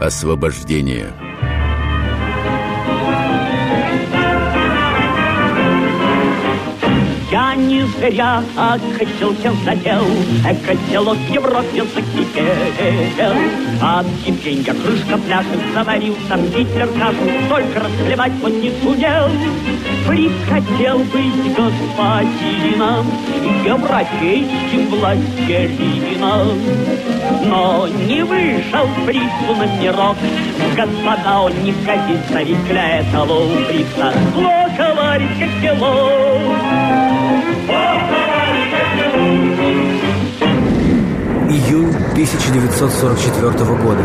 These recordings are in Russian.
Освобождение. Я не зря окатился задел, Котелок в Европе закипел. От кипенья крышка пляшет, заварил там Гитлер кашу, Только расплевать он не сумел. Фриц хотел быть господином, Европейским властелином. Но не вышел Фрицу на мирок, Господа, он не годится, ведь для этого у Фрица Плохо варить котелок. Июнь 1944 года.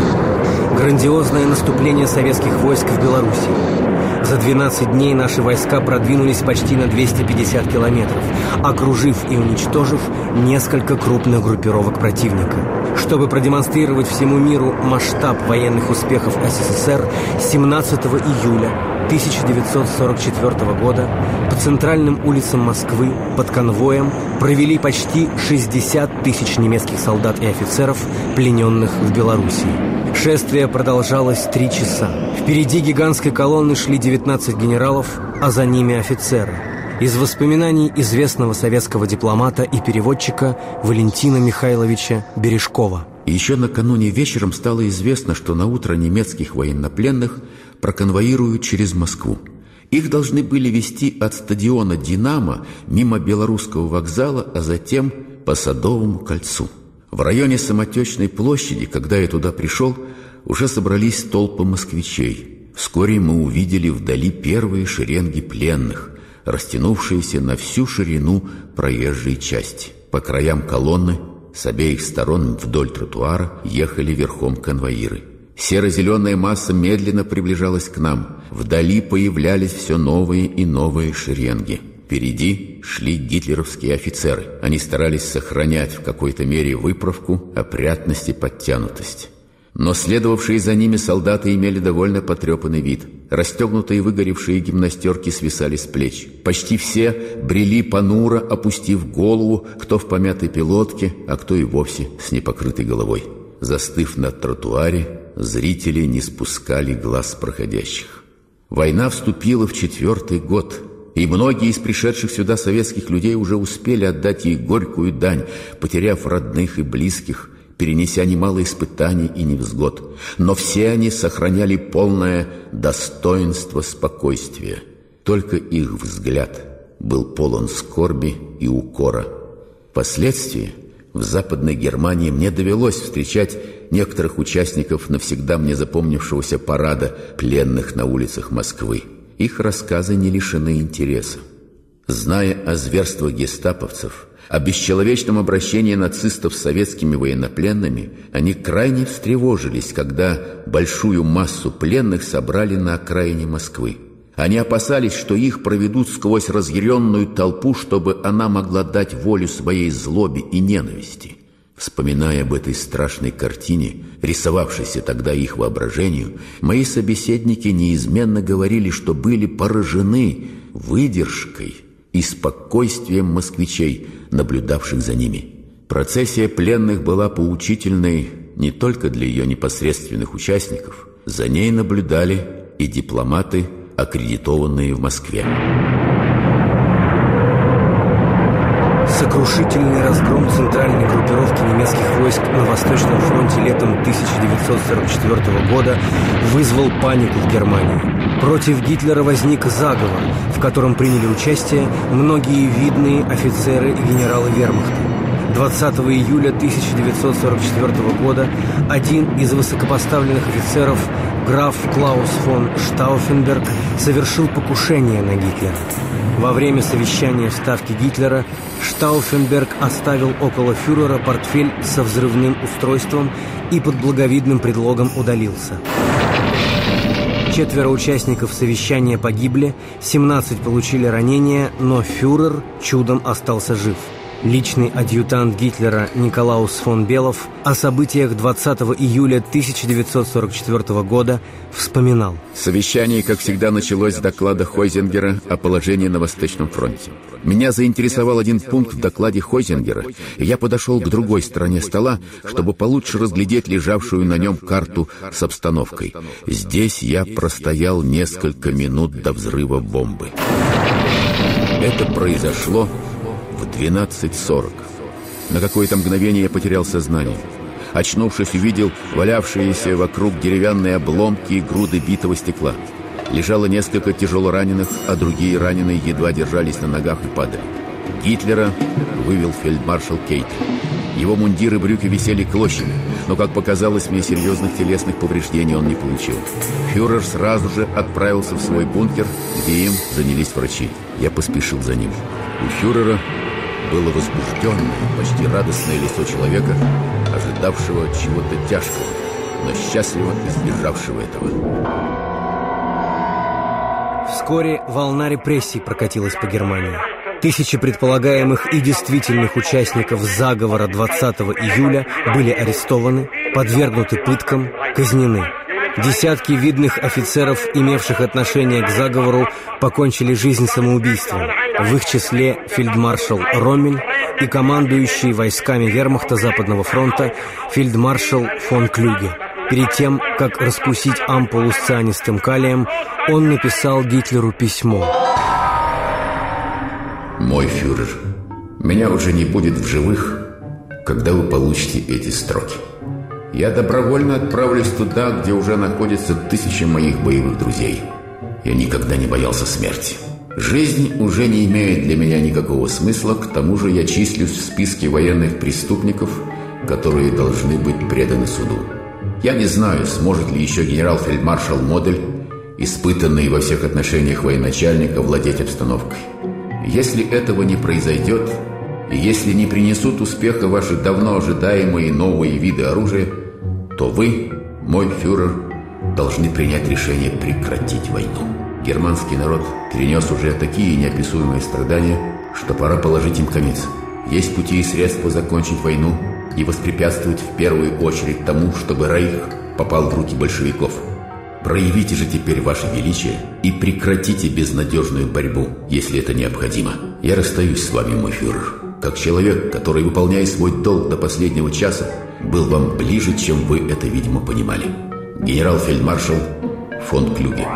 Грандиозное наступление советских войск в Белоруссии. За 12 дней наши войска продвинулись почти на 250 километров, окружив и уничтожив несколько крупных группировок противника. Чтобы продемонстрировать всему миру масштаб военных успехов СССР, 17 июля 1944 года по центральным улицам Москвы под конвоем провели почти 60 тысяч немецких солдат и офицеров, плененных в Белоруссии. Шествие продолжалось три часа. Впереди гигантской колонны шли 19 генералов, а за ними офицеры. Из воспоминаний известного советского дипломата и переводчика Валентина Михайловича Бережкова. Еще накануне вечером стало известно, что на утро немецких военнопленных проконвоируют через Москву. Их должны были вести от стадиона «Динамо» мимо Белорусского вокзала, а затем по Садовому кольцу. В районе Самотечной площади, когда я туда пришел, уже собрались толпы москвичей. Вскоре мы увидели вдали первые шеренги пленных, растянувшиеся на всю ширину проезжей части. По краям колонны с обеих сторон вдоль тротуара ехали верхом конвоиры. Серо-зеленая масса медленно приближалась к нам. Вдали появлялись все новые и новые шеренги. Впереди шли гитлеровские офицеры. Они старались сохранять в какой-то мере выправку, опрятность и подтянутость. Но следовавшие за ними солдаты имели довольно потрепанный вид. Расстегнутые выгоревшие гимнастерки свисали с плеч. Почти все брели понуро, опустив голову, кто в помятой пилотке, а кто и вовсе с непокрытой головой. Застыв на тротуаре, зрители не спускали глаз проходящих. Война вступила в четвертый год, и многие из пришедших сюда советских людей уже успели отдать ей горькую дань, потеряв родных и близких – перенеся немало испытаний и невзгод, но все они сохраняли полное достоинство спокойствия. Только их взгляд был полон скорби и укора. Впоследствии в Западной Германии мне довелось встречать некоторых участников навсегда мне запомнившегося парада пленных на улицах Москвы. Их рассказы не лишены интереса. Зная о зверствах гестаповцев – о бесчеловечном обращении нацистов с советскими военнопленными, они крайне встревожились, когда большую массу пленных собрали на окраине Москвы. Они опасались, что их проведут сквозь разъяренную толпу, чтобы она могла дать волю своей злобе и ненависти. Вспоминая об этой страшной картине, рисовавшейся тогда их воображению, мои собеседники неизменно говорили, что были поражены выдержкой и спокойствием москвичей, наблюдавших за ними. Процессия пленных была поучительной не только для ее непосредственных участников. За ней наблюдали и дипломаты, аккредитованные в Москве. Сокрушительный разгром центральной группировки немецких войск на Восточном фронте летом 1944 года вызвал панику в Германии. Против Гитлера возник заговор, в котором приняли участие многие видные офицеры и генералы вермахта. 20 июля 1944 года один из высокопоставленных офицеров, граф Клаус фон Штауфенберг, совершил покушение на Гитлера. Во время совещания в Ставке Гитлера Штауфенберг оставил около фюрера портфель со взрывным устройством и под благовидным предлогом удалился. Четверо участников совещания погибли, 17 получили ранения, но фюрер чудом остался жив – Личный адъютант Гитлера Николаус фон Белов о событиях 20 июля 1944 года вспоминал. Совещание, как всегда, началось с доклада Хойзингера о положении на Восточном фронте. Меня заинтересовал один пункт в докладе Хойзингера, и я подошел к другой стороне стола, чтобы получше разглядеть лежавшую на нем карту с обстановкой. Здесь я простоял несколько минут до взрыва бомбы. Это произошло 12.40. На какое-то мгновение я потерял сознание. Очнувшись, увидел валявшиеся вокруг деревянные обломки и груды битого стекла. Лежало несколько тяжело раненых, а другие раненые едва держались на ногах и падали. Гитлера вывел фельдмаршал Кейт. Его мундиры и брюки висели клочьями, но, как показалось мне, серьезных телесных повреждений он не получил. Фюрер сразу же отправился в свой бункер, где им занялись врачи. Я поспешил за ним. У фюрера было возбужденное, почти радостное лицо человека, ожидавшего чего-то тяжкого, но счастливо избежавшего этого. Вскоре волна репрессий прокатилась по Германии. Тысячи предполагаемых и действительных участников заговора 20 июля были арестованы, подвергнуты пыткам, казнены. Десятки видных офицеров, имевших отношение к заговору, покончили жизнь самоубийством. В их числе фельдмаршал Роммель и командующий войсками вермахта Западного фронта фельдмаршал фон Клюге. Перед тем, как раскусить ампулу с цианистым калием, он написал Гитлеру письмо. «Мой фюрер, меня уже не будет в живых, когда вы получите эти строки. Я добровольно отправлюсь туда, где уже находятся тысячи моих боевых друзей. Я никогда не боялся смерти». Жизнь уже не имеет для меня никакого смысла, к тому же я числюсь в списке военных преступников, которые должны быть преданы суду. Я не знаю, сможет ли еще генерал-фельдмаршал Модель, испытанный во всех отношениях военачальника, владеть обстановкой. Если этого не произойдет, и если не принесут успеха ваши давно ожидаемые новые виды оружия, то вы, мой фюрер, должны принять решение прекратить войну. Германский народ перенес уже такие неописуемые страдания, что пора положить им конец. Есть пути и средства закончить войну и воспрепятствовать в первую очередь тому, чтобы Рейх попал в руки большевиков. Проявите же теперь ваше величие и прекратите безнадежную борьбу, если это необходимо. Я расстаюсь с вами, мой фюрер, как человек, который, выполняя свой долг до последнего часа, был вам ближе, чем вы это, видимо, понимали. Генерал-фельдмаршал фон Клюге.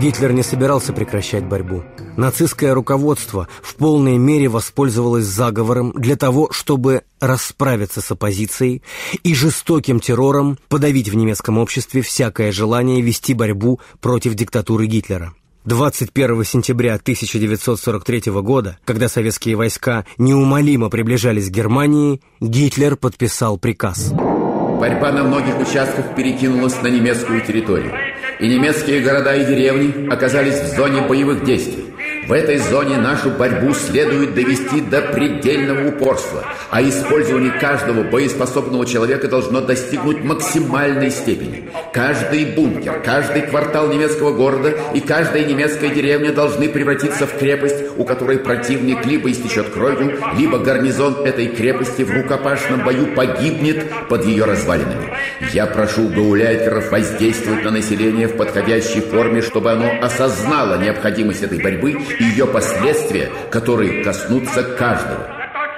Гитлер не собирался прекращать борьбу. Нацистское руководство в полной мере воспользовалось заговором для того, чтобы расправиться с оппозицией и жестоким террором подавить в немецком обществе всякое желание вести борьбу против диктатуры Гитлера. 21 сентября 1943 года, когда советские войска неумолимо приближались к Германии, Гитлер подписал приказ. Борьба на многих участках перекинулась на немецкую территорию и немецкие города и деревни оказались в зоне боевых действий. В этой зоне нашу борьбу следует довести до предельного упорства, а использование каждого боеспособного человека должно достигнуть максимальной степени. Каждый бункер, каждый квартал немецкого города и каждая немецкая деревня должны превратиться в крепость, у которой противник либо истечет кровью, либо гарнизон этой крепости в рукопашном бою погибнет под ее развалинами. Я прошу гауляйтеров воздействовать на население в подходящей форме, чтобы оно осознало необходимость этой борьбы ее последствия, которые коснутся каждого.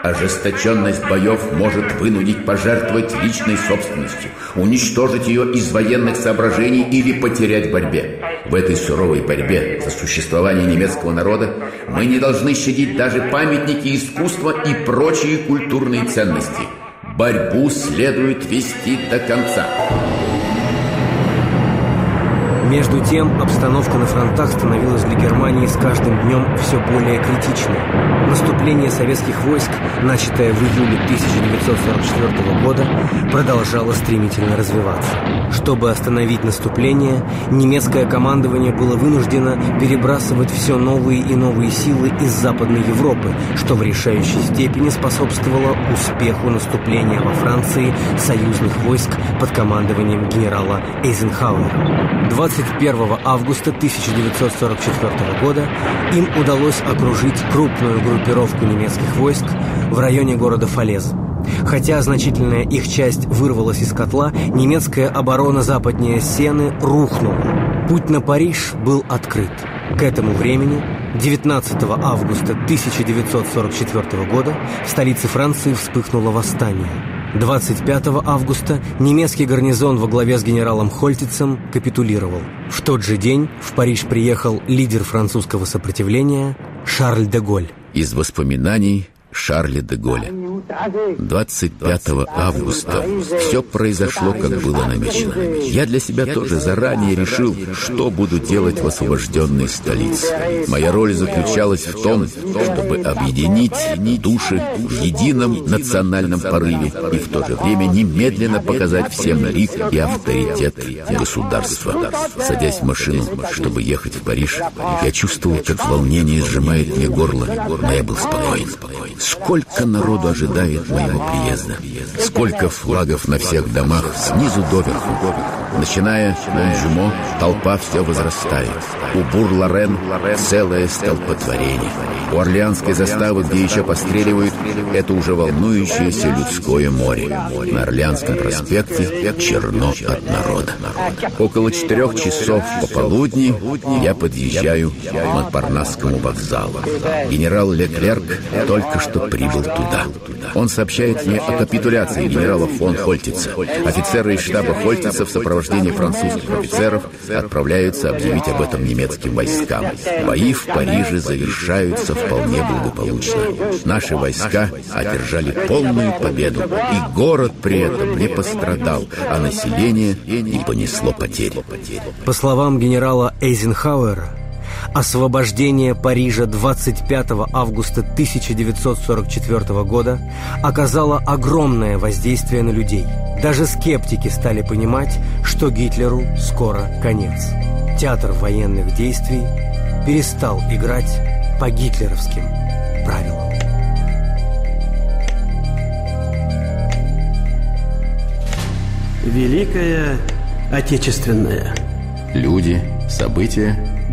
Ожесточенность боев может вынудить пожертвовать личной собственностью, уничтожить ее из военных соображений или потерять в борьбе. В этой суровой борьбе за существование немецкого народа мы не должны щадить даже памятники искусства и прочие культурные ценности. Борьбу следует вести до конца. Между тем, обстановка на фронтах становилась для Германии с каждым днем все более критичной. Наступление советских войск, начатое в июле 1944 года, продолжало стремительно развиваться. Чтобы остановить наступление, немецкое командование было вынуждено перебрасывать все новые и новые силы из Западной Европы, что в решающей степени способствовало успеху наступления во Франции союзных войск под командованием генерала Эйзенхауэра. 21 августа 1944 года им удалось окружить крупную группировку немецких войск в районе города Фалез. Хотя значительная их часть вырвалась из котла, немецкая оборона западнее Сены рухнула. Путь на Париж был открыт. К этому времени, 19 августа 1944 года, в столице Франции вспыхнуло восстание. 25 августа немецкий гарнизон во главе с генералом Хольтицем капитулировал. В тот же день в Париж приехал лидер французского сопротивления Шарль де Голь. Из воспоминаний Шарля де Голля. 25 августа все произошло, как было намечено. Я для себя тоже заранее решил, что буду делать в освобожденной столице. Моя роль заключалась в том, чтобы объединить души в едином национальном порыве и в то же время немедленно показать всем лик и авторитет государства. Садясь в машину, чтобы ехать в Париж, я чувствовал, как волнение сжимает мне горло, но я был спокоен. Сколько народу ожидает моего приезда. Сколько флагов на всех домах, снизу доверху. Начиная от Жюмо, толпа все возрастает. У Бур-Лорен целое столпотворение. У Орлеанской заставы, где еще постреливают, это уже волнующееся людское море. На Орлеанском проспекте черно от народа. Около четырех часов пополудни я подъезжаю к Монпарнасскому вокзалу. Генерал Леклерк только что прибыл туда. Он сообщает мне о капитуляции генерала фон Хольтица. Офицеры из штаба Хольтица в сопровождении французских офицеров отправляются объявить об этом немецким войскам. Бои в Париже завершаются вполне благополучно. Наши войска одержали полную победу, и город при этом не пострадал, а население не понесло потери. По словам генерала Эйзенхауэра, Освобождение Парижа 25 августа 1944 года оказало огромное воздействие на людей. Даже скептики стали понимать, что Гитлеру скоро конец. Театр военных действий перестал играть по гитлеровским правилам. Великая Отечественная. Люди, события,